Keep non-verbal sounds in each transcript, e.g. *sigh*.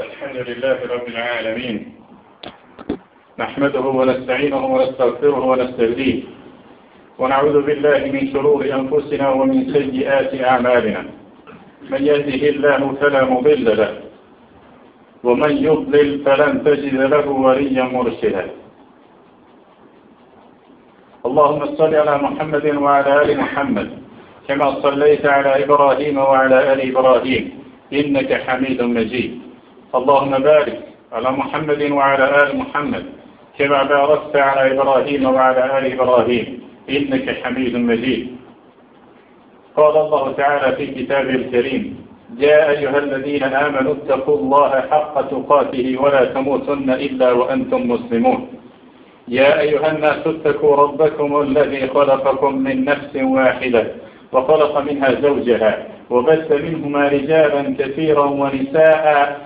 الحمد لله رب العالمين. نحمده ونستعينه ونستغفره ونستهديه. ونعوذ بالله من شرور أنفسنا ومن سيئات أعمالنا. من يهده الله فلا مضل له. ومن يضلل فلن تجد له وليا مرشدا. اللهم صل على محمد وعلى آل محمد كما صليت على إبراهيم وعلى آل إبراهيم إنك حميد مجيد. اللهم بارك على محمد وعلى آل محمد كما باركت على إبراهيم وعلى آل إبراهيم إنك حميد مجيد. قال الله تعالى في كتابه الكريم يا أيها الذين آمنوا اتقوا الله حق تقاته ولا تموتن إلا وأنتم مسلمون. يا أيها الناس اتقوا ربكم الذي خلقكم من نفس واحدة وخلق منها زوجها وبث منهما رجالا كثيرا ونساء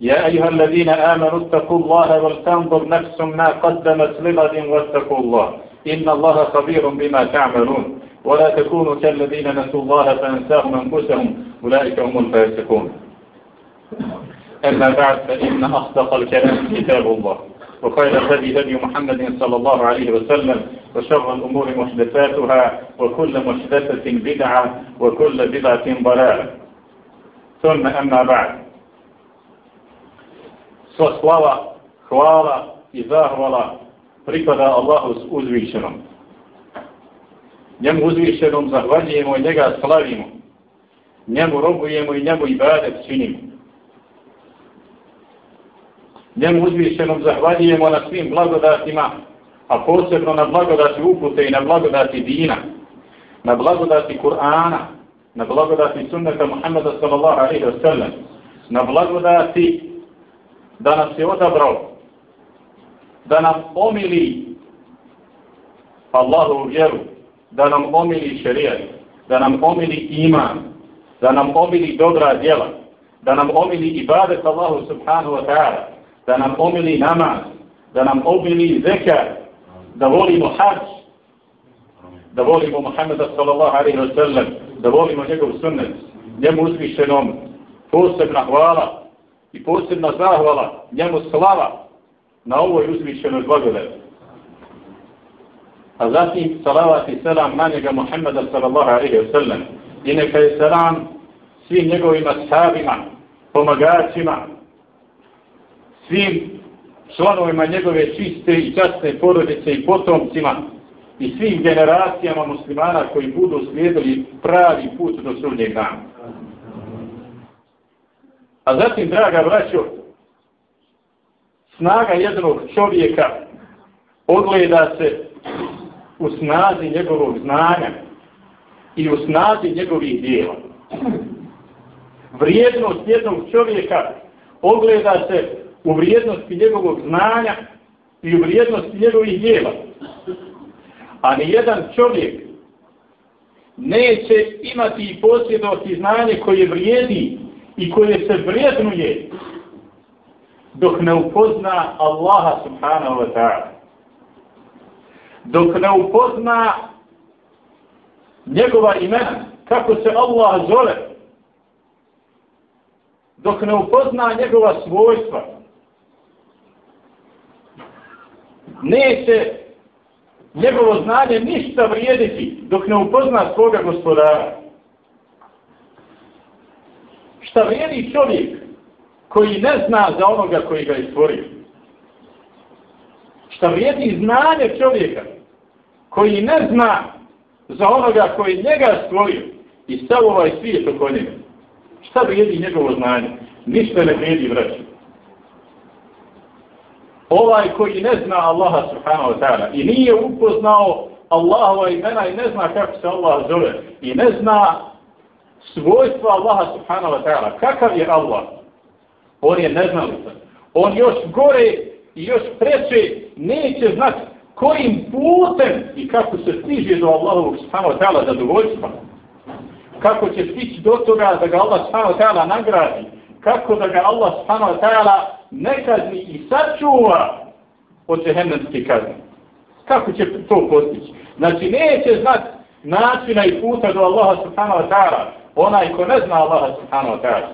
يا أيها الذين آمنوا اتقوا الله ولتنظر نفس ما قدمت لغد واتقوا الله. إن الله خبير بما تعملون. ولا تكونوا كالذين نسوا الله فأنساهم أنفسهم. أولئك هم الفاسقون. أما بعد فإن أصدق الكلام كتاب الله. وخير الهدي هدي محمد صلى الله عليه وسلم. وشر الأمور محدثاتها. وكل محدثة بدعة. وكل بدعة ضلالة. ثم أما بعد. Sva slava, hvala i zahvala pripada Allahu uzvišenom. Njemu uzvišenom zahvaljujemo i njega slavimo. Njemu robujemo i njemu ibadet činimo. Njemu uzvišenom zahvaljujemo na svim blagodatima, a posebno na blagodati upute i na blagodati dina, na blagodati Kur'ana, na blagodati sunnata Muhammeda sallallahu alaihi wa sallam, na blagodati da nas je odabrao, da nam omili Allahu vjeru, da nam omili šerijat, da nam omili iman, da nam omili dobra djela, da nam omili ibadet Allahu subhanahu wa ta'ala, da nam omili namaz, da nam omili zekar, da volimo hađ, da volimo Muhammeda sallallahu alaihi wa sallam, da volimo njegov sunnet, njemu uzvišenom posebna hvala, i posebna zahvala njemu slava na ovoj uzvišenoj blagodati. A zatim salavat i selam na njega Muhammeda sallallahu alaihi wa sallam. I neka je selam svim njegovim ashabima, pomagačima, svim članovima njegove čiste i časne porodice i potomcima i svim generacijama muslimana koji budu slijedili pravi put do sudnjeg dana. A zatim, draga braćo, snaga jednog čovjeka ogleda se u snazi njegovog znanja i u snazi njegovih dijela. Vrijednost jednog čovjeka ogleda se u vrijednosti njegovog znanja i u vrijednosti njegovih dijela. A nijedan čovjek neće imati i posjedovati znanje koje vrijedi i koje se vrijednuje dok ne upozna Allaha subhanahu wa ta'ala. Dok ne upozna njegova imena, kako se Allah zove, dok ne upozna njegova svojstva, neće njegovo znanje ništa vrijediti dok ne upozna svoga gospodara šta vrijedi čovjek koji ne zna za onoga koji ga je stvorio. Šta vrijedi znanje čovjeka koji ne zna za onoga koji njega stvorio i stav ovaj svijet oko njega. Šta vrijedi njegovo znanje? Ništa ne vrijedi vraću. Ovaj koji ne zna Allaha subhanahu wa ta'ala i nije upoznao Allahova imena i ne zna kako se Allah zove i ne zna svojstva Allaha subhanahu wa ta'ala. Kakav je Allah? On je neznalica. On još gore i još preče neće znati kojim putem i kako se stiže do Allahovog subhanahu wa ta'ala zadovoljstva. Kako će stići do toga da ga Allah subhanahu wa ta'ala nagradi. Kako da ga Allah subhanahu wa ta'ala ne kazni i sačuva od džehennemske kazne. Kako će to postići? Znači neće znati načina i puta do Allaha subhanahu wa ta'ala. Onaj ko ne zna Allaha subhanahu wa ta'ala.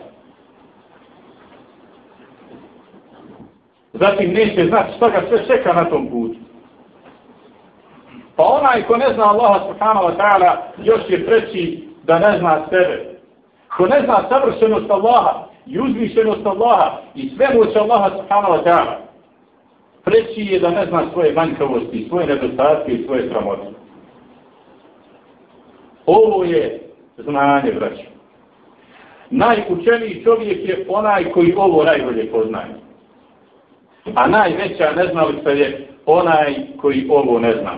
Zatim neće znati šta ga sve čeka na tom putu. Pa onaj ko ne zna Allaha subhanahu wa ta'ala još je preći da ne zna sebe. Ko ne zna savršenost Allaha i uzvišenost Allaha i sve moće Allaha subhanahu wa ta'ala. Preći je da ne zna svoje manjkavosti, svoje nedostatke i svoje sramote. Ovo je znanje, braći. Najučeniji čovjek je onaj koji ovo najbolje poznaje. A najveća neznalica je onaj koji ovo ne zna.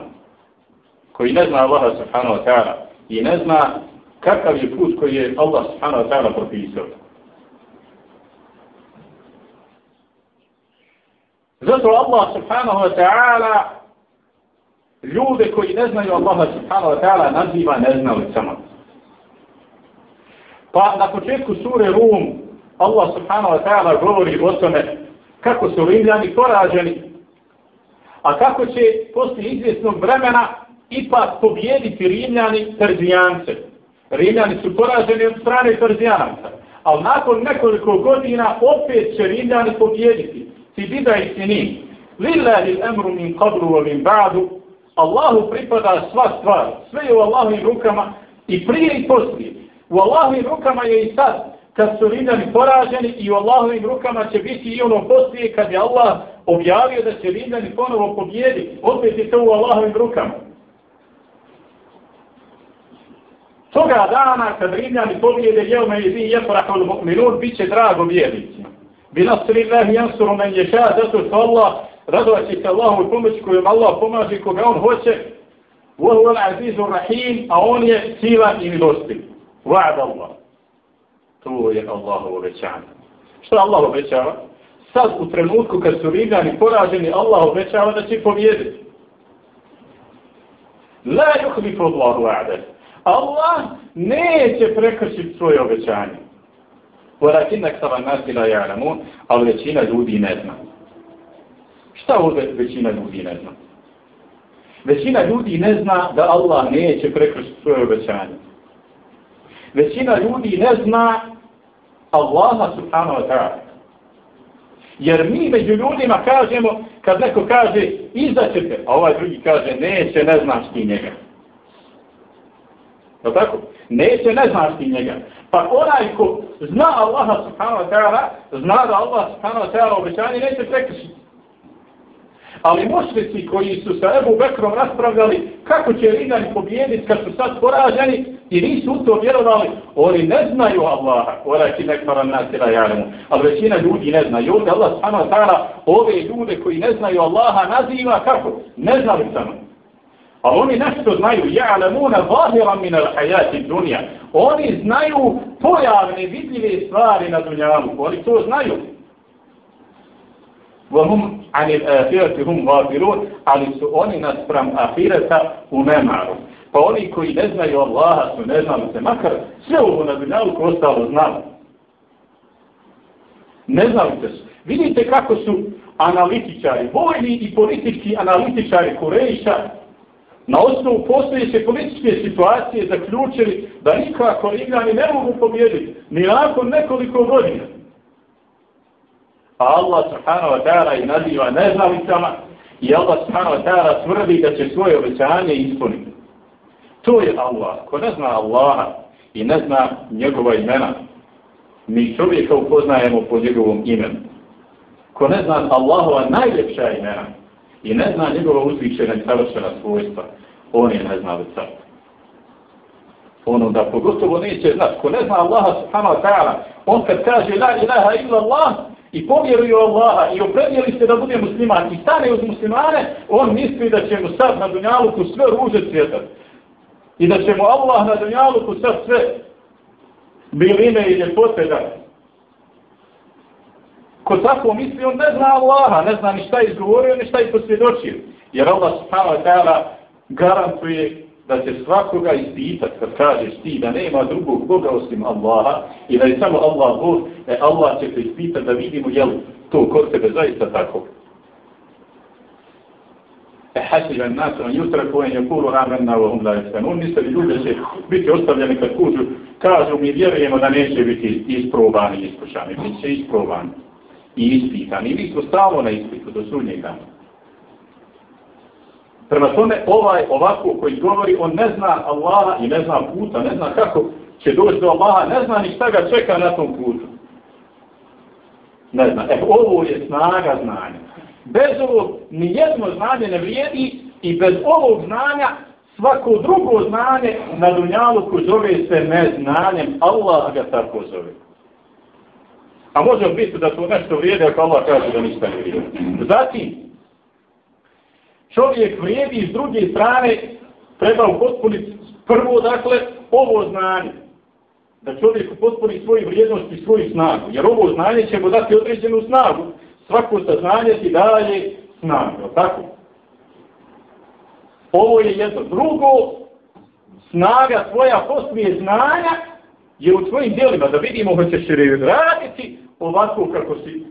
Koji ne zna Allaha subhanahu wa ta'ala i ne zna kakav je put koji je Allah subhanahu wa ta'ala propisao. Zato Allah subhanahu wa ta'ala ljude koji ne znaju Allaha subhanahu wa ta'ala naziva neznalicama. Pa na početku sure Rum Allah subhanahu wa ta'ala govori o tome kako su Rimljani poraženi, a kako će poslije izvjesnog vremena ipak pobjediti Rimljani Perzijance. Rimljani su poraženi od strane Perzijanaca, ali nakon nekoliko godina opet će Rimljani pobjediti. Ti bida i sinin. Lillahi l'emru min qabru wa min ba'du. Allahu pripada sva stvar. Sve je u Allahovim rukama i prije i poslije. U Allahovim rukama je i sad kad su Rimljani poraženi i u Allahovim rukama će biti i ono poslije kad je Allah objavio da će Rimljani ponovo pobjediti. Opet je to u Allahovim rukama. Toga dana kad Rimljani pobjede jelme i zin jefrahul mu'minun, bit će drago vjernici. Bi Allahi jansuru men ješa, zato što Allah radovaći se Allahu i pomoći kojom Allah pomaži koga on hoće, Vohu al-azizu rahim, a on je silan i milostiv. Va'ad Allah. To je Allahovo obećanje. Što Allah obećava? Sad u trenutku kad su Rimljani poraženi, Allah obećava da će pobjediti. La yuhlifu Allahu wa'da. Allah neće prekršiti svoje obećanje. Walakin aksara nasi la ya'lamun, ali većina ljudi ne zna. Šta ovdje većina ljudi ne zna? Većina ljudi ne zna da Allah neće prekršiti svoje obećanje. Većina ljudi ne zna Allaha subhanahu wa ta'ala. Jer mi među ljudima kažemo, kad neko kaže, izaćete, a ovaj drugi kaže, neće, ne znaš ti njega. Je tako? Neće, ne znaš ti njega. Pa onaj ko zna Allaha subhanahu wa ta'ala, zna da Allah subhanahu wa ta'ala obećanje neće prekršiti. Ali mošnici koji su sa Ebu Bekrom raspravljali kako će Rimljani pobijediti kad su sad poraženi i nisu u to vjerovali, oni ne znaju Allaha, oraj ti nekvara nasira jaremu, ali većina ljudi ne znaju. Ovdje Allah subhanahu wa ta'ala ove ljude koji ne znaju Allaha naziva kako? Ne znali samo. Ali oni nešto znaju, ja'lamuna zahiran min al-hayati dunya. Oni znaju pojavne vidljive stvari na dunjalu. Oni to znaju. وهم عن الآخرة هم غافلون ali su oni naspram ahireta u nemaru. Pa oni koji ne znaju Allaha su ne znali se, makar sve ovo na dunjalku ostalo znamo. Ne se su. Vidite kako su analitičari, vojni i politički analitičari Kurejiša na osnovu postojeće političke situacije zaključili da nikako Rimljani ne mogu pobjediti ni nakon nekoliko godina. A Allah subhanahu wa ta'ala i naziva neznalicama i Allah subhanahu wa ta'ala tvrdi da će svoje obećanje ispuniti. To je Allah. Ko ne zna Allaha i ne zna njegova imena, mi čovjeka upoznajemo po njegovom imenu. Ko ne zna Allahova najljepša imena i ne zna njegova uzvičena i savršena svojstva, on je neznalica. Ono da pogotovo neće znati. Ko ne zna Allaha subhanahu wa ta'ala, on kad kaže la ilaha illa Allah, i povjeruju Allaha i opredijeli se da bude musliman i stane uz muslimane, on misli da će mu sad na dunjaluku sve ruže cvjetati. I da će mu Allah na dunjaluku sad sve biline i ljepote dati. Ko tako misli, on ne zna Allaha, ne zna ni šta je izgovorio, ni šta je posvjedočio. Jer Allah subhanahu wa ta'ala garantuje da će svakoga ispitat kad kažeš ti da nema drugog Boga osim Allaha i da je samo Allah Bog, e Allah će te ispitat da vidimo je li to kod tebe zaista tako. E, حسب الناس nas on jutra يقولوا je وهم لا يفتنون hum la jestanun, misle li ljudi će biti ostavljeni kad kuđu, kažu mi vjerujemo da neće biti isprobani i iskušani, bit će isprobani i ispitani. I mi smo stalo na ispitu do sudnjeg dana. Prema tome, ovaj ovako koji govori, on ne zna Allaha i ne zna puta, ne zna kako će doći do Allaha, ne zna ni šta ga čeka na tom putu. Ne zna. E, ovo je snaga znanja. Bez ovog nijedno znanje ne vrijedi i bez ovog znanja svako drugo znanje na dunjalu ko zove se neznanjem. Allah ga tako zove. A može biti da to nešto vrijedi ako Allah kaže da ništa ne vrijedi. Zatim, čovjek vrijedi s druge strane, treba upotpuniti prvo, dakle, ovo znanje. Da čovjek upotpuni svoju vrijednost i svoju snagu. Jer ovo znanje će mu dati određenu snagu. Svako saznanje ti daje snagu. Tako? Ovo je jedno. Drugo, snaga tvoja poslije znanja je u tvojim dijelima. Da vidimo hoćeš li raditi ovako kako si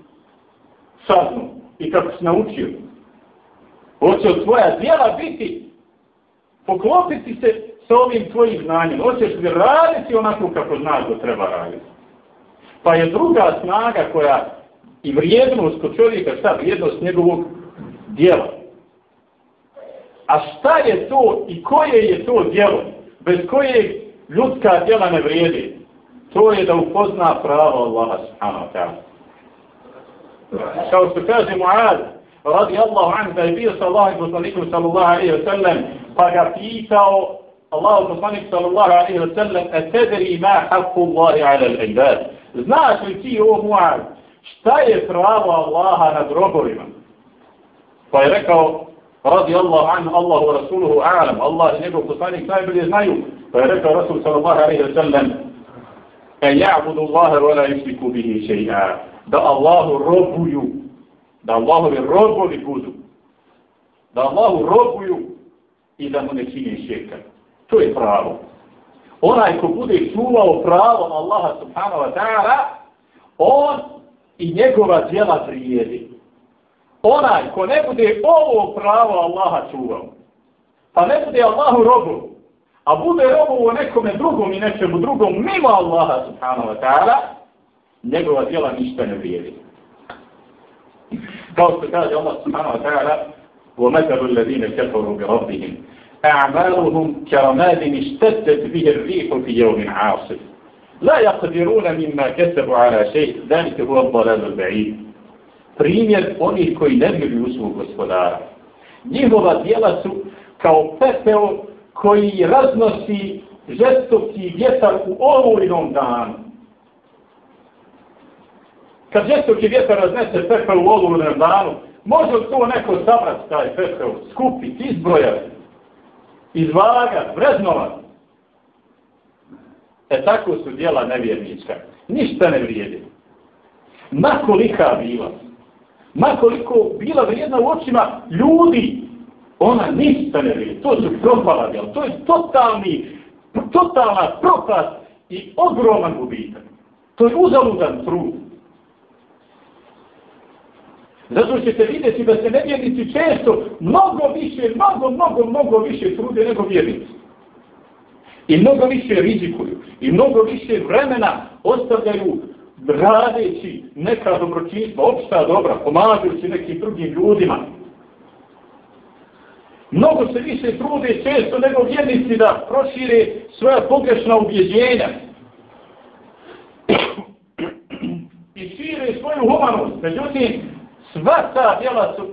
saznao i kako si naučio. Hoće od tvoja dijela biti, poklopiti se s ovim tvojim znanjem. Hoćeš li raditi onako kako znaš da treba raditi. Pa je druga snaga koja i vrijednost kod čovjeka, šta vrijednost njegovog dijela. A šta je to i koje je to dijelo bez koje ljudska djela ne vrijedi? To je da upozna pravo Allaha subhanahu wa ta'ala. Kao što kaže Mu'ad, radi Allahu anhu da je bio sa Allahom poslanikom sallallahu alaihi wa sallam, pa ga pitao Allahu poslanik sallallahu alaihi wa sallam, a tedri ma haqqu Allahi ala al-ibad. Znaš li ti o Mu'ad, šta je pravo Allaha nad robovima? Pa je rekao, radi Allah anhu, Allahu rasuluhu a'lam, Allah i njegov poslanik najbolje znaju. Pa je rekao Rasul sallallahu alaihi wa sallam, e ja'budu Allahe wa la yushriku bihi shay'a. Da Allahu robuju da Allahovi robovi budu, da Allahu robuju i da mu ne čini širka. To je pravo. Onaj ko bude čuvao pravo Allaha subhanahu wa ta'ala, on i njegova djela prijedi. Onaj ko ne bude ovo pravo Allaha čuvao, pa ne bude Allahu robu, a bude robu u nekome drugom i nečemu drugom mimo Allaha subhanahu wa ta'ala, njegova djela ništa ne vrijedi. kao što kaže Allah subhanahu wa ta'ala وَمَثَلُ الَّذِينَ كَفَرُوا بِرَبِّهِمْ أَعْمَالُهُمْ كَرَمَادٍ اشْتَدَّتْ بِهِ الرِّيحُ فِي يَوْمٍ عَاصِفٍ la yaqdiruna mimma kasabu ala shay zalika huwa ad-dalal ba'id. primjer onih koji ne vjeruju u svog gospodara njihova djela su kao pepeo koji raznosi žestoki vjetar u olujnom danu. Kad žestoki vjetar raznese pepeo u olujnom danu, može li to neko sabrati taj pepeo, skupiti, izbrojati, izvagati, vreznovati? E tako su dijela nevjernička. Ništa ne vrijedi. Makolika bila. Makoliko bila vrijedna u očima ljudi, ona ništa ne vrijedi. To su propala djela. To je totalni, totalna propast i ogroman gubitak. To je uzaludan trud. Zato ćete vidjeti da se nevjernici često mnogo više, mnogo, mnogo, mnogo više trude nego vjernici. I mnogo više rizikuju. I mnogo više vremena ostavljaju radeći neka dobročinstva, opšta dobra, pomažujući nekim drugim ljudima. Mnogo se više trude često nego vjernici da prošire svoja pogrešna ubjeđenja. *clears throat* I šire svoju humanost. Međutim, sva ta djela su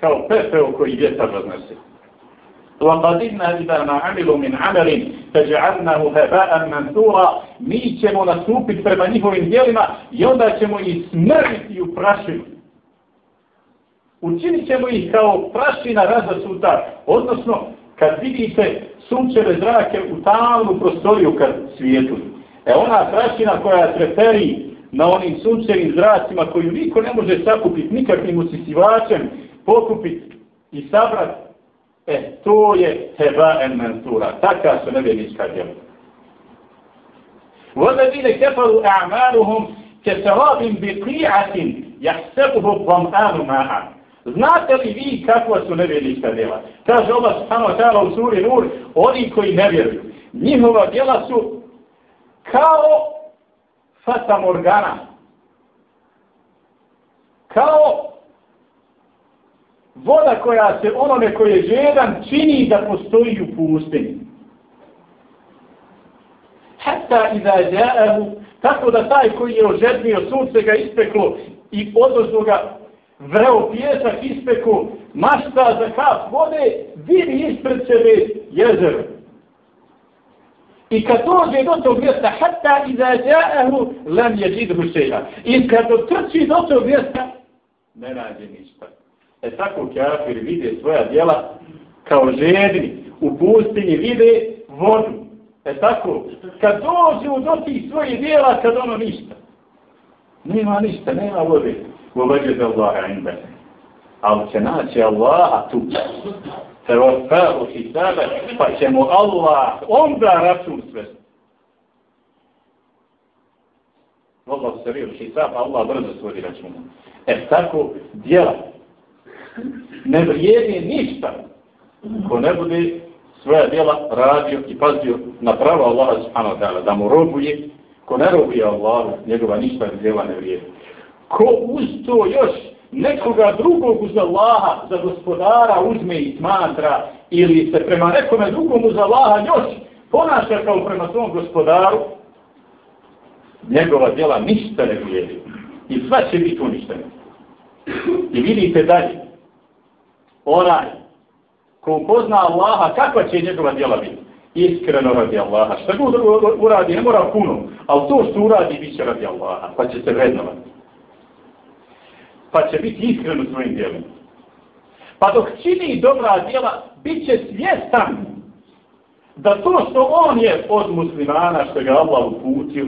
kao pepeo koji vjetar raznese. وَقَدِدْنَا إِذَا مَا عَمِلُوا مِنْ عَمَلٍ فَجَعَلْنَهُ هَبَاءً مَنْثُورًا Mi ćemo nastupiti prema njihovim dijelima i onda ćemo ih smriti u prašinu. Učinit ćemo ih kao prašina razasuta, odnosno kad vidite sunčeve zrake u tamnu prostoriju kad svijetu. E ona prašina koja treperi na onim sunčevim zracima koju niko ne može sakupiti nikakvim usisivačem, pokupiti i sabrati. E, to je heba en mensura. Taka su nevjenička djela. وَذَبِينَ كَفَرُوا أَعْمَالُهُمْ كَسَرَابٍ بِقِيعَةٍ يَحْسَبُهُ الظَّمْآنُ مَاءً Znate li vi kakva su nevjernička djela? Kaže Allah subhanahu wa ta'ala u suri Nur, oni koji ne vjeruju. Njihova djela su kao fata morgana. Kao voda koja se onome koji je žedan čini da postoji u pustinji. Hatta iza ja'ahu, tako da taj koji je ožednio sunce ga ispeklo i odnosno ga vreo pjesak ispeku, mašta za kap vode, vidi ispred sebe jezero. I kad dođe do tog mjesta, hatta iza ja'ahu, lam je židhu. I kad dotrči do tog mjesta, ne nađe ništa. E tako kafir vide svoja djela kao žedni. U pustinji vide vodu. E tako, kad dođu do tih svojih djela, kad ono ništa. Nema ništa, nema vode. U da za Allaha inda. Ali će naći Allaha tu. Se ostavu si sebe, pa će mu Allah onda račun sve. Allah se rio, Allah brzo svodi računa. E tako, djela ne vrijedi ništa ko ne bude svoja djela radio i pazio na pravo Allaha subhanahu wa ta'ala, da mu robuje, ko ne robuje Allahu, njegova ništa djela ne vrijedi ko uz to još nekoga drugog uz Allaha za gospodara uzme i smatra ili se prema nekome drugom uz Allaha još ponaša kao prema svom gospodaru, njegova djela ništa ne vrijedi. I sva će biti uništena. I vidite dalje, onaj ko pozna Allaha, kakva će njegova djela biti? Iskreno radi Allaha. Šta god uradi, ne mora puno, ali to što uradi, bit će radi Allaha, pa će se vrednovati pa će biti iskren u svojim djelima. Pa dok čini dobra djela, bit će svjestan da to što on je od muslimana, što ga Allah uputio,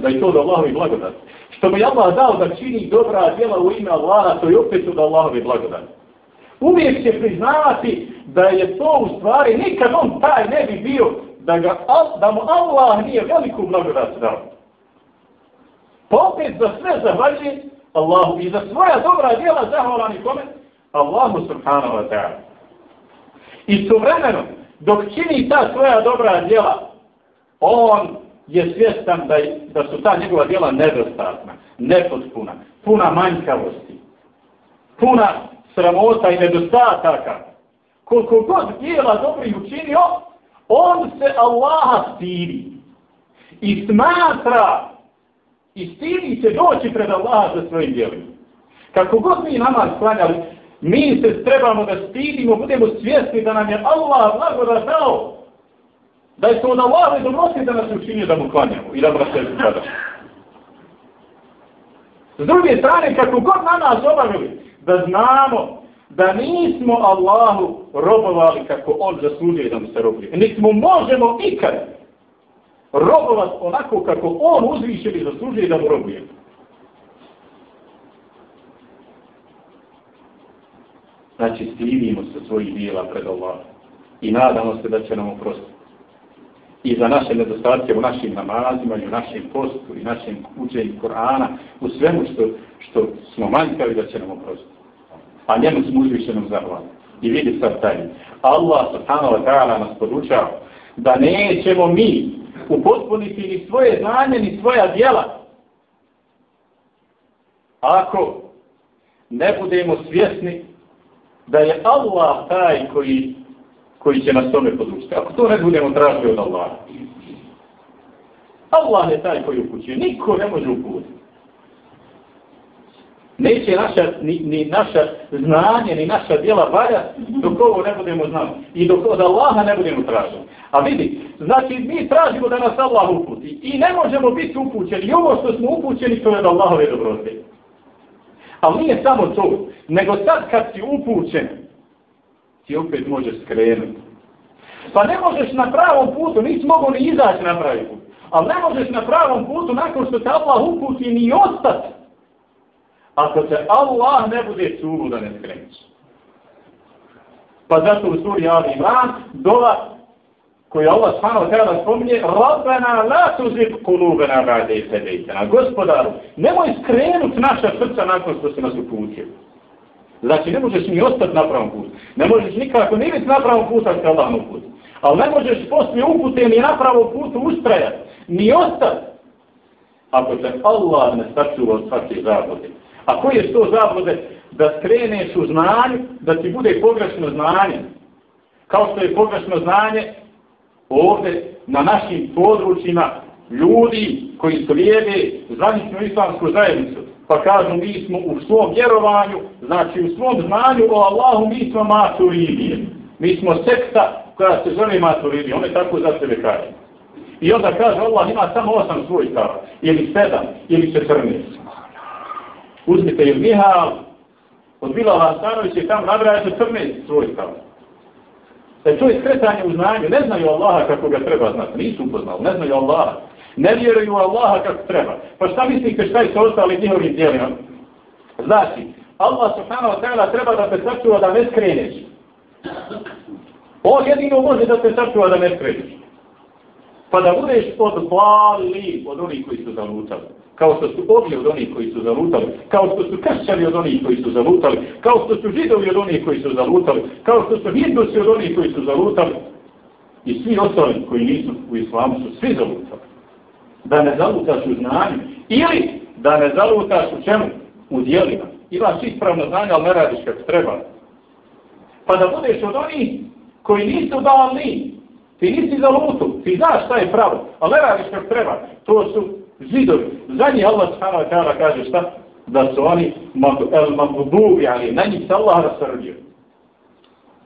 da je to od Allahove blagodati. Što mu je Allah dao da čini dobra djela u ime Allaha, to je opet od Allahove blagodati. Uvijek će priznavati da je to u stvari, nikad on taj ne bi bio, da, ga, da mu Allah nije veliku blagodat dao. Pa opet za sve zahvaljuje Allahu i za svoja dobra djela zahvalan i kome? Allahu subhanahu wa ta'ala. I suvremeno, dok čini ta svoja dobra djela, on je svjestan da, da su ta njegova djela nedostatna, nepotpuna, puna manjkavosti, puna sramota i nedostataka. Koliko god djela dobri učinio, on se Allaha stidi i smatra i stidi će doći pred Allaha za svojim djelima. Kako god mi namaz klanjali, mi se trebamo da stidimo, budemo svjesni da nam je Allah blagodat dao, da je to od Allah i dobrosti da nas učinio da mu klanjamo i da mu se kada. S druge strane, kako god na nas obavili, da znamo da nismo Allahu robovali kako On zaslužuje da mu se robuje. Nismo možemo ikad robovat onako kako on uzvišeni zaslužuje da mu robuje. Znači, stidimo se svojih dijela pred Allah i nadamo se da će nam oprostiti. I za naše nedostatke u našim namazima, i u našem postu, i našem učenju Korana, u svemu što, što smo manjkavi da će nam oprostiti. A njemu smo uzvišenom zahvali. I vidi sad taj. Allah subhanahu wa ta'ala nas podučava da nećemo mi upotpuniti ni svoje znanje, ni svoja djela. Ako ne budemo svjesni da je Allah taj koji, koji će nas tome podučiti. Ako to ne budemo tražiti od Allaha. Allah je taj koji upućuje. Niko ne može uputiti. Neće naša, ni, ni naša znanje, ni naša djela valja dok ovo ne budemo znali. I dok od Allaha ne budemo tražili. A vidi, znači mi tražimo da nas Allah uputi. I ne možemo biti upućeni. I ovo što smo upućeni to je od Allahove dobrote. Ali nije samo to. Nego sad kad si upućen, ti opet možeš skrenuti. Pa ne možeš na pravom putu, nisi mogu ni izaći na pravi put. Ali ne možeš na pravom putu nakon što te Allah uputi ni ostati. Ako se Allah ne bude suru da ne skreniš. Pa zato u suri Ali Imran dova koji Allah stano treba spominje Rabbena la tuzib kulubena ba'de i sedejtena. Gospodaru, nemoj skrenut naša srca nakon što se nas uputio. Znači, ne možeš ni ostati na pravom putu. Ne možeš nikako ni biti na pravom putu, ako Allah na putu. Ali ne možeš poslije upute ni na pravom putu ustrajati, ni ostati. Ako te Allah ne sačuva od svake zabode. A koje je to zablude? Da skreneš u znanje, da ti bude pogrešno znanje. Kao što je pogrešno znanje ovdje na našim područjima ljudi koji slijede zvaničnu islamsku zajednicu. Pa kažu mi smo u svom vjerovanju, znači u svom znanju o Allahu mi smo maturidije. Mi smo sekta koja se zove maturidije. One tako za sebe kažu. I onda kaže Allah ima samo osam svojstava. Ili sedam, ili četrnest. Uzmite ili Mihal, od Bilala Stanovića i tam nabraja četrnest svojstava. E to je skretanje u znanju. Ne znaju Allaha kako ga treba znati. Nisu upoznali. Ne znaju Allaha. Ne vjeruju Allaha kako treba. Pa šta mislite šta je sa ostalim njihovim djelima? Znači, Allah subhanahu wa ta'ala treba da te sačuva da ne skreneš. On jedino može da te sačuva da ne skreneš. Pa da budeš od hvali od onih koji su zalutali kao što su ogli od onih koji su zalutali, kao što su kršćani od onih koji su zalutali, kao što su židovi od onih koji su zalutali, kao što su hindusi od onih koji su zalutali, i svi ostali koji nisu u islamu su svi zalutali. Da ne zalutaš u znanju, ili da ne zalutaš u čemu? U dijelima. Imaš ispravno znanje, ali ne radiš kako treba. Pa da budeš od onih koji nisu dali, ti nisi zalutu, ti znaš šta je pravo, ali ne radiš kako treba. To su zidovi. Za njih Allah subhanahu wa ta'ala kaže šta? Da su oni el magdubi, ali na njih se Allah rasrdio.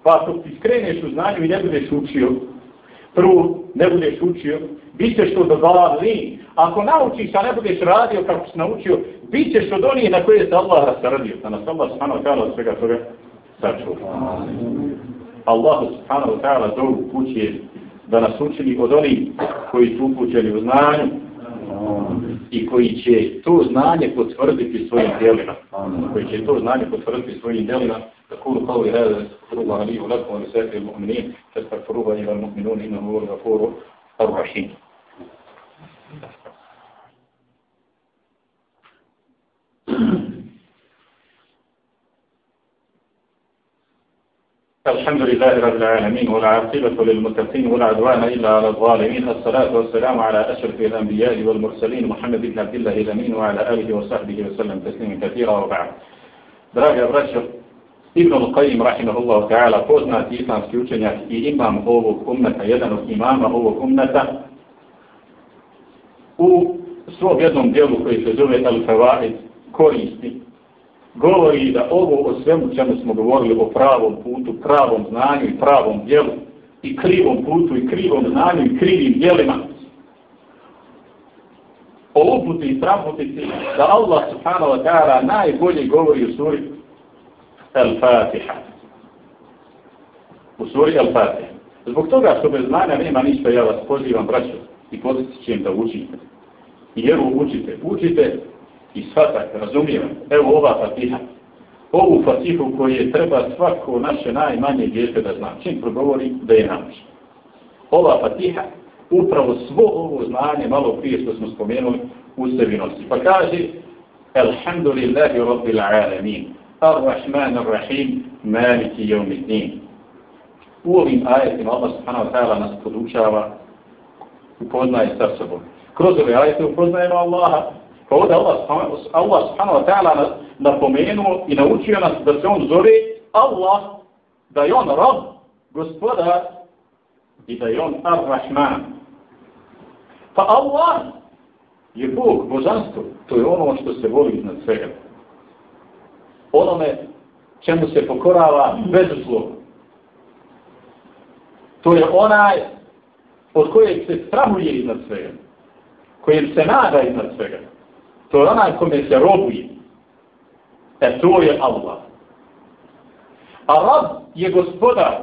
Pa ako ti skreneš u znanju i ne budeš učio, prvo ne budeš učio, bit ćeš to dodali. Ako naučiš, a ne budeš radio kako si naučio, bit ćeš od onih na koje se Allah rasrdio. Da nas Allah subhanahu wa ta'ala svega toga sačuva. Allah subhanahu wa ta'ala zovu kuće da nas učini od onih koji su upućeni u znanju i koji će to znanje potvrditi svojim djelima. Koji će to znanje potvrditi svojim djelima. Kako u kao i reda kruba na ali sve te mu'minin, te se kruba nivu nakon ali sve te mu'minin, te se kruba nivu nakon ali sve te mu'minin, الحمد لله رب العالمين والعاقبة للمتقين ولا عدوان إلا على الظالمين. الصلاة والسلام على أشرف الأنبياء والمرسلين محمد بن عبد الله الأمين وعلى آله وصحبه وسلم تسليما كثيرا وبعد. دراجة برشر ابن القيم رحمه الله تعالى poznat islamski učenjak i imam ovog ummeta, jedan od imama ovog ummeta, u svom jednom dijelu koji se zove Al-Fawaid govori da ovo o svemu čemu smo govorili o pravom putu, pravom znanju i pravom djelu i krivom putu i krivom znanju i krivim djelima o uputi i stramputici da Allah subhanahu wa ta'ala najbolje govori u suri Al-Fatiha. U suri Al-Fatiha. Zbog toga što bez znanja nema ništa, ja vas pozivam, braću, i pozivam da učite. I jer učite, učite i shvatak, razumijem, evo ova fatiha, ovu fatihu koju je treba svako naše najmanje djete da zna, čim progovori da je nauči. Ova fatiha, upravo svo ovo znanje, malo prije što smo spomenuli, u sebi nosi. Pa kaže, Alhamdulillahi Rabbil Alamin, Ar-Rahman Ar-Rahim, Maliki Yawmiddin. U ovim ajetima Allah subhanahu wa ta'ala nas podučava, upoznaje sa sobom. Kroz ove ajete upoznajemo Allaha, Pa ovdje Allah, Allah subhanahu wa ta'ala napomenuo i naučio nas da se on zove Allah, da je on rob, gospodar i da je on Ar-Rahman. Pa Allah je Bog, božanstvo, to je ono što se voli iznad svega. Onome čemu se pokorava bez. To je onaj od kojeg se strahuje iznad svega, kojem se nada iznad svega. To je onaj kome se robuje. E to je Allah. A rab je gospodar.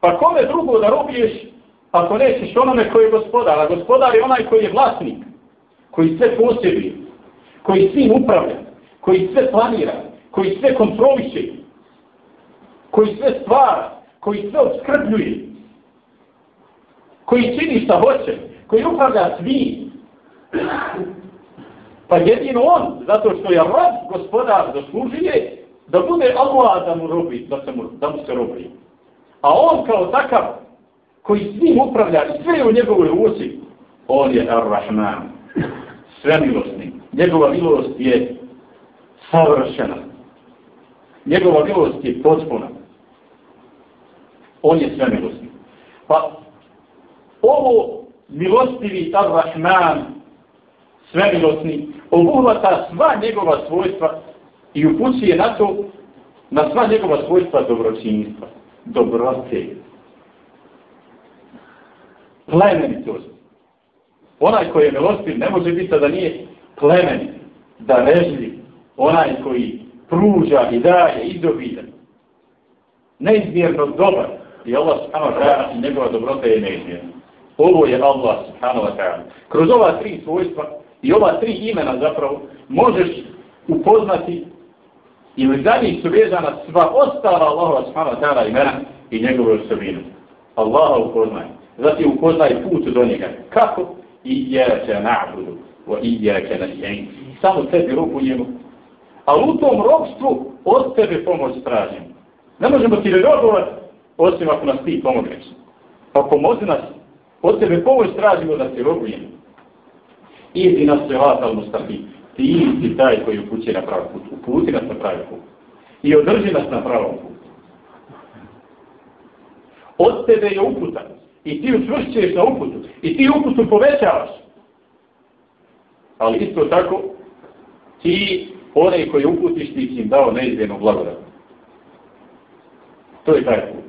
Pa kome drugo da robiješ Ako nećeš onome koji je gospodar, a gospodar je onaj koji je vlasnik, koji sve posjeduje, koji svim upravlja, koji sve planira, koji sve kontroliše, koji sve stvara, koji sve obskrbljuje, koji čini šta hoće, koji upravlja svim. Pa jedino on, zato što je rob gospodar zaslužuje, da bude Allah da mu robi, da, se mu, da mu se robi. A on kao takav, koji svim upravlja i sve u njegovoj ruci, on je Ar-Rahman, sve milostni. Njegova milost je savršena. Njegova milost je potpuna. On je sve milostni. Pa ovo milostivi Ar-Rahman, svemilosni, obuhvata sva njegova svojstva i upućuje na to, na sva njegova svojstva dobročinstva, dobrote, plemenitost. Onaj koji je milostiv ne može biti da nije plemenit, da režljiv, onaj koji pruža i daje izobiljan. Neizmjerno dobar i Allah subhanahu wa ta'ala i njegova dobrota je neizmjerna. Ovo je Allah subhanahu wa ta'ala. Kroz ova tri svojstva i ova tri imena zapravo možeš upoznati ili za njih su vezana sva ostala Allahova subhanahu wa ta'ala imena i njegove osobine. Allaha upoznaj. Zatim upoznaj put do njega. Kako? I jera će na'budu. Wa i ja će na'budu. Samo tebi robu njemu. Ali u tom robstvu od tebe pomoć tražimo. Ne možemo ti robovat osim ako nas ti pomogneš. Pa pomozi nas. Od tebe pomoć tražimo da ti robujemo. Idi nas se al mustaqim ti si taj koji upući na pravi put. Uputi nas na pravi put. I održi nas na pravom put. Od tebe je uputa. I ti učvršćuješ na uputu. I ti uputu povećavaš. Ali isto tako, ti one koji uputiš, ti si im dao neizvijenu blagodat. To je taj put.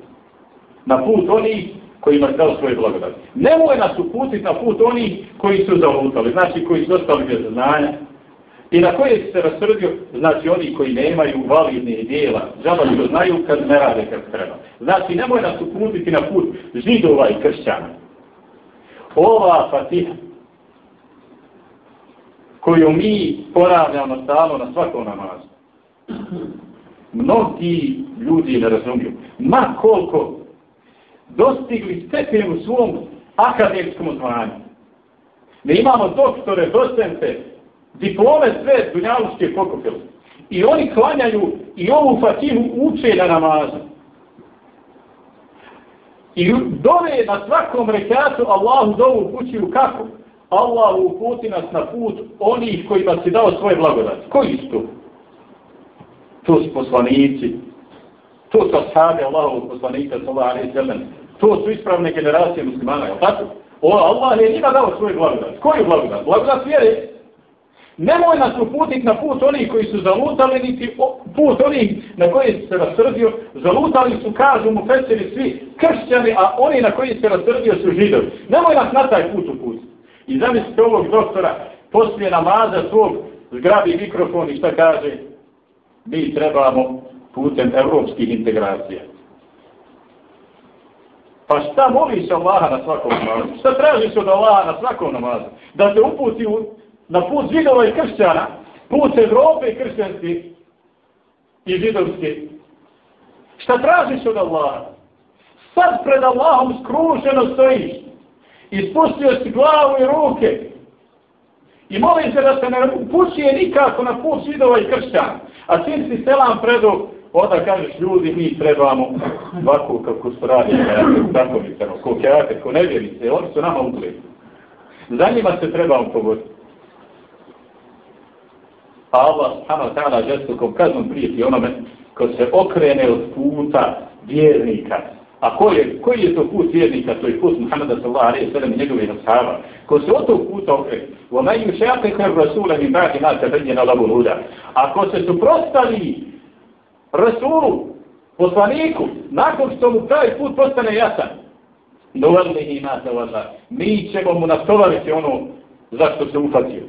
Na put oni koji ima dao svoje blagodati. Nemoj nas uputiti na put oni koji su zalutali, znači koji su ostali bez znanja, I na koje se rasrdio, znači oni koji nemaju validne dijela, žaba što znaju kad ne rade kad treba. Znači nemoj nas uputiti na put židova i kršćana. Ova fatiha, koju mi ponavljamo stalo na svakom namazu, mnogi ljudi ne razumiju, ma koliko dostigli stepen u svom akademskom zvanju. Mi imamo doktore, docente, diplome sve dunjaluške pokupili. I oni klanjaju i ovu fatihu uče na namazu. I dove na svakom rekatu Allahu dovu kućiju kako? Allahu uputi nas na put onih kojima si dao svoje blagodat. Koji su to? To su poslanici. To su ashabi Allahu poslanika sallahu alaihi sallam. To su ispravne generacije muslimana. Tako? O, Allah je njima dao svoj blagodat. Koji blagodat? Blagodat vjere. Nemoj nas uputiti na put onih koji su zalutali, niti put onih na koji se rasrdio. Zalutali su, kažu mu feseri svi kršćani, a oni na koji se rasrdio su židovi. Nemoj nas na taj put uputiti. I zamislite ovog doktora, poslije namaza svog zgrabi mikrofon i šta kaže, mi trebamo putem evropskih integracija. Pa šta moliš Allaha na svakom namazu? Šta tražiš od Allaha na svakom namazu? Da te uputi u na put židova i kršćana, put Evrope i kršćanski i židovski. Šta tražiš od Allaha? Sad pred Allahom skrušeno stojiš. Ispustio si glavu i ruke. I molim se da se ne upućuje nikako na put židova i kršćana. A čim si selam predu, onda kažeš ljudi mi trebamo ovako kako su radi, tako mi se, ko kjate, ko nevjerice, oni su nama ugled. Za njima se trebamo pogoditi. A Allah subhanahu wa ta'ala žestokom kaznom prijeti onome ko se okrene od puta vjernika. A ko je, koji je to put vjernika? To je put Muhammeda sallallahu alaihi sallam i njegove ashaba. Ko se od tog puta okrene. Wa man الرَّسُولَ مِنْ بَعْدِ مَا تَبَيَّنَ ma الْهُدَى al-huda. Ako se suprotstavi Rasulu, poslaniku, nakon što mu taj put postane jasan, dovoljni ima se vada. Mi ćemo mu nastovariti ono zašto se ufatio.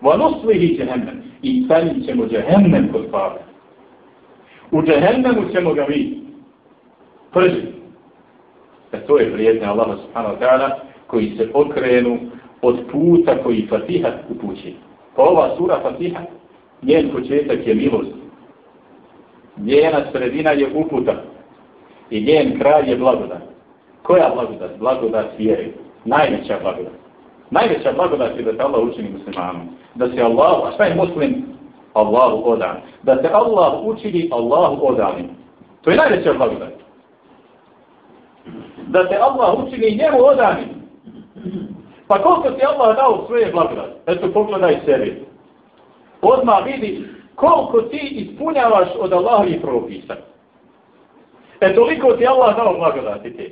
Vanoslihi džehennem. I stanit ćemo džehennem kod pavlja. U džehennemu ćemo ga vidjeti. Prži. E to je vrijedne Allah subhanahu wa ta'ala koji se okrenu od puta koji Fatiha upući. Pa ova sura Fatiha njen početak je milost. Njena sredina je uputa. I njen kraj je blagodat. Koja blagodat? Blagodat vjere. Najveća blagodat. Najveća blagodat je da te Allah učini muslimanom. Da se Allah, a šta je muslim? Allahu odan. Da se Allah učini Allahu odanim. To je najveća blagodat. Da se Allah učini njemu odanim. Pa koliko ti Allah dao svoje blagodat? Eto, pogledaj sebi. Odmah vidi koliko ti ispunjavaš od Allahovih propisa. E toliko ti Allah dao blagodati te.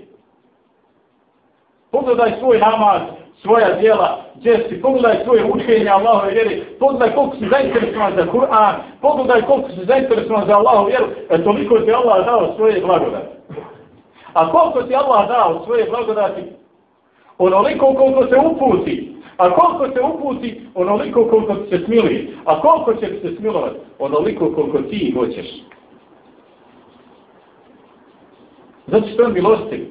Pogledaj svoj namaz, svoja djela, gdje si, pogledaj svoje učenje Allahove vjeri, pogledaj koliko si zainteresovan za Kur'an, pogledaj koliko si zainteresovan za Allahovu vjeru, e toliko ti Allah dao svoje blagodati. A koliko ti Allah dao svoje blagodati? Onoliko koliko se uputi. A koliko se uputi, onoliko koliko se smili. A koliko će se smilovati? Onoliko koliko ti hoćeš. Znači što je milostiv?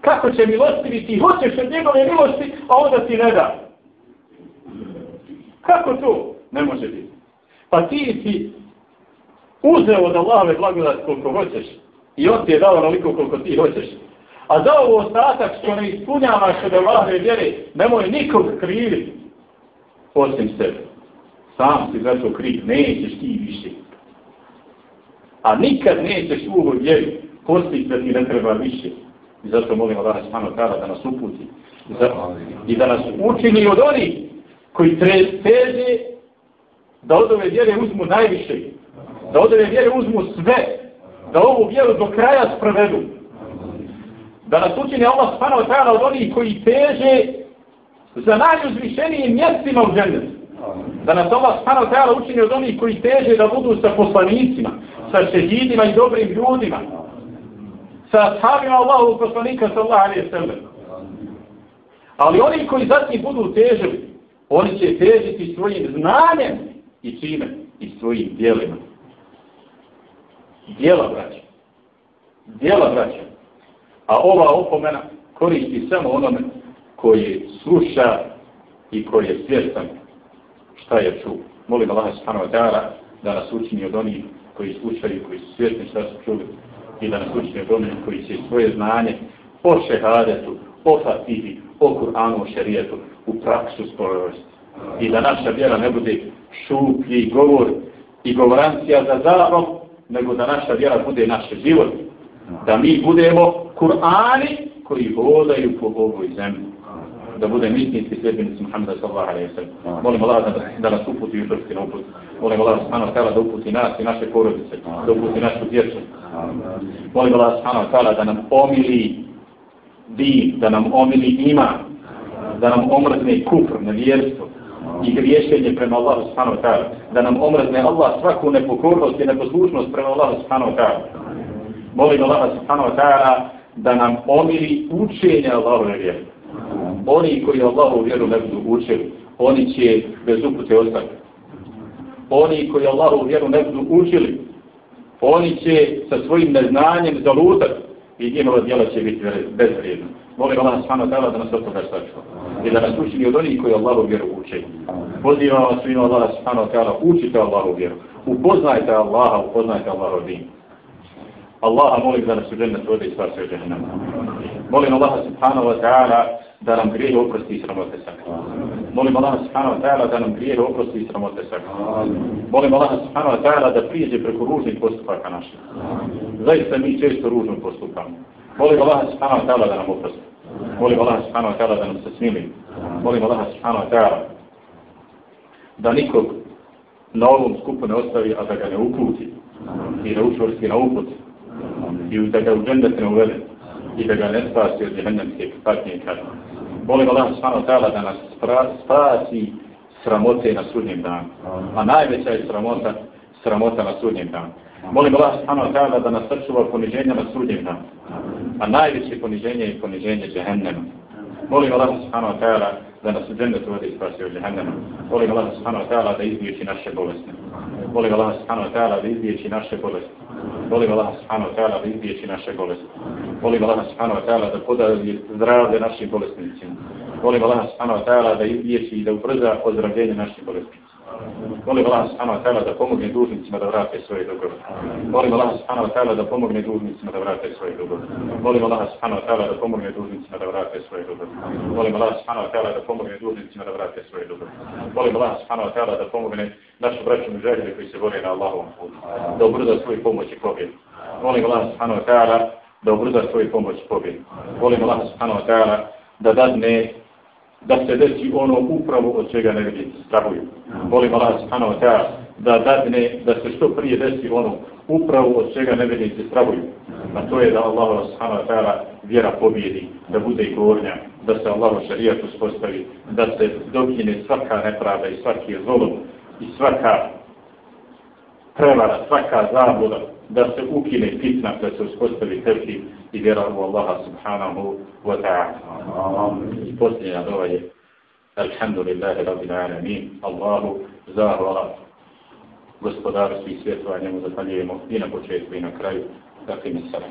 Kako će milostivi ti hoćeš od njegove milosti, a onda ti ne da? Kako to? Ne može biti. Pa ti si uzeo od Allahove blagodat koliko hoćeš i on ti je dao onoliko koliko ti hoćeš. A za ovo ostatak što ne ispunjavaš od Allahove vjere, nemoj nikog kriviti osim sebe. Sam si za to kriv, nećeš ti više. A nikad nećeš u ovoj vjeri postići da ti ne treba više. I zato molim Allah subhanahu ta'ala da nas uputi. I da nas učini od onih koji teže da od ove vjere uzmu najviše. Da od ove vjere uzmu sve. Da ovu vjeru do kraja sprovedu. Da nas učini Allah subhanahu wa ta'ala od onih koji teže za najuzvišenijim mjestima u džennetu. Da nas Allah subhanahu wa ta'ala učini od onih koji teže da budu sa poslanicima, sa šehidima i dobrim ljudima sa ashabima Allahu poslanika sallallahu alaihi sallam. Ali oni koji zatim budu težili, oni će težiti svojim znanjem i čime? I svojim dijelima. Dijela braća. Dijela braća. A ova opomena koristi samo onome koji sluša i koji je svjestan šta je čuo. Molim Allah subhanahu wa ta'ala da nas učini od onih koji slušaju, koji su svjesni šta su čuli i da nas učini od onih koji će svoje znanje o šehadetu, o fatihi, o Kur'anu, o šerijetu u praksu sporovosti. I da naša vjera ne bude šuplji govor i govorancija za zarom, nego da naša vjera bude naš život. Da mi budemo Kur'ani koji vodaju po ovoj zemlji da bude mitnici sljedbenici Muhammeda sallallahu alaihi sallam. Molim Allah da, da nas uputi i utrsti na uput. Molim Allah subhanahu wa ta'ala da uputi nas i naše porodice, da uputi našu djecu. Molim Allah subhanahu wa ta'ala da nam omili din, da nam omili ima, da nam omrzne kufr, nevjerstvo i griješenje prema Allah subhanahu wa ta'ala. Da nam omrzne Allah svaku nepokornost i neposlušnost prema Allah subhanahu wa ta'ala. Molim Allah subhanahu wa ta'ala da nam omili učenje Allahove vjeri oni koji Allahu vjeru ne budu učili, oni će bez upute ostati. Oni koji Allahu vjeru ne budu učili, oni će sa svojim neznanjem zalutati i njihova djela će biti bezvrijedna. Molim Allah subhanahu wa ta'ala da nas od toga sačuva i da nas učini od onih koji Allahu vjeru uče. Pozivam vas svima Allah subhanahu wa ta'ala, učite Allahu vjeru. Upoznajte Allaha, upoznajte Allahu din. Allaha molim da nas u džennet vode i spasi od džennama. Molim Allaha subhanahu wa ta'ala da nam grije oprosti i sramote sakra. Molim Allaha subhanahu wa ta'ala da nam grije oprosti i sramote sakra. Molim Allaha subhanahu wa ta'ala da prijeđe preko ružnih postupaka naših. Zaista mi često ružno postupamo. Molim Allaha subhanahu wa ta'ala da nam oprosti. Molim Allaha subhanahu wa ta'ala da nam se smili. Molim Allaha subhanahu wa ta'ala da nikog na ovom skupu ne ostavi, a da ga ne uputi i da učvrsti na uputi i da ga u džendet ne uvede i da ga ne spasi od džehennemske patnje i kazne. Molim Allah subhanahu wa ta'ala da nas spasi sramote na sudnjem danu. A najveća je sramota, sramota na sudnjem danu. Molim Allah subhanahu wa ta'ala da nas sačuva poniženja na sudnjem danu. A najveće poniženje je poniženje džehennema. Molim Allah subhanahu wa ta'ala da nas u džennetu vodi i spasi od jehannama. Molim Allah subhanahu wa ta'ala da izliječi naše bolesti. Molim Allah subhanahu wa ta'ala da izliječi naše bolesti. Molim Allah subhanahu wa ta'ala da izliječi naše bolesti. Molim Allah subhanahu wa ta'ala da podari zdravlje našim bolesnicima. Molim Allah subhanahu wa ta'ala da izliječi i da ubrza ozdravljenje naših bolestnica. Molim Allah subhanahu wa ta'ala da pomogne dužnicima da vrate svoje dugove. Molim Allah subhanahu wa ta'ala da pomogne dužnicima da vrate svoje dugove. Molim Allah subhanahu wa ta'ala da pomogne dužnicima da vrate svoje dugove. Molim Allah subhanahu wa ta'ala da pomogne dužnicima da vrate svoje dugove. Molim Allah subhanahu wa ta'ala da pomogne našu braću mužahide koji se bore na Allahovom putu. Da ubrza svoju pomoć i pobjedu. Molim Allah subhanahu wa ta'ala da ubrza svoju pomoć i pobjedu. Molim Allah subhanahu wa ta'ala da dadne da se desi ono upravo od čega nevjernici strahuju. Volim Allah subhanahu wa ta'ala da dadne, da se što prije desi ono upravo od čega nevjernici strahuju. A to je da Allah subhanahu wa ta'ala vjera pobjedi, da bude i gornja, da se Allah šarijat uspostavi, da se dokine svaka nepravda i svaki zlom i svaka prevara, svaka zabuda, da se ukine fitna, da se uspostavi tevhid i vjera u Allaha subhanahu wa ta'ala. I posljednja dova je Alhamdulillahi rabbil alamin. Allahu zahvala gospodaru svih svjetova, njemu zahvaljujemo i na početku i na kraju. Dakle, mi sada.